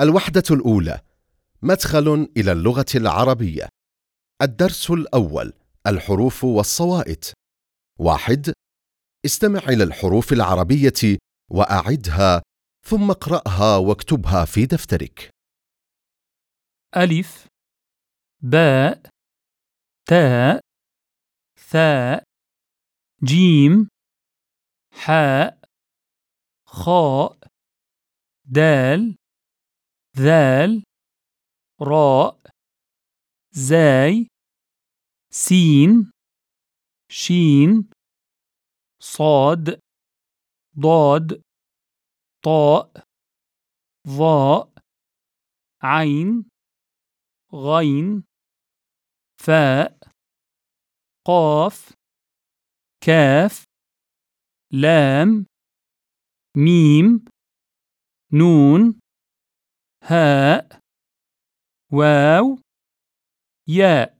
الوحدة الأولى مدخل إلى اللغة العربية. الدرس الأول الحروف والصوائت واحد استمع إلى الحروف العربية وأعدها ثم اقرأها واكتبها في دفترك. ألف باء تاء ثاء جيم حاء خاء دال ذال راء زاي سين شين صاد ضاد طاء ظاء عين غين فاء قاف كاف لام ميم نون هاء واو ياء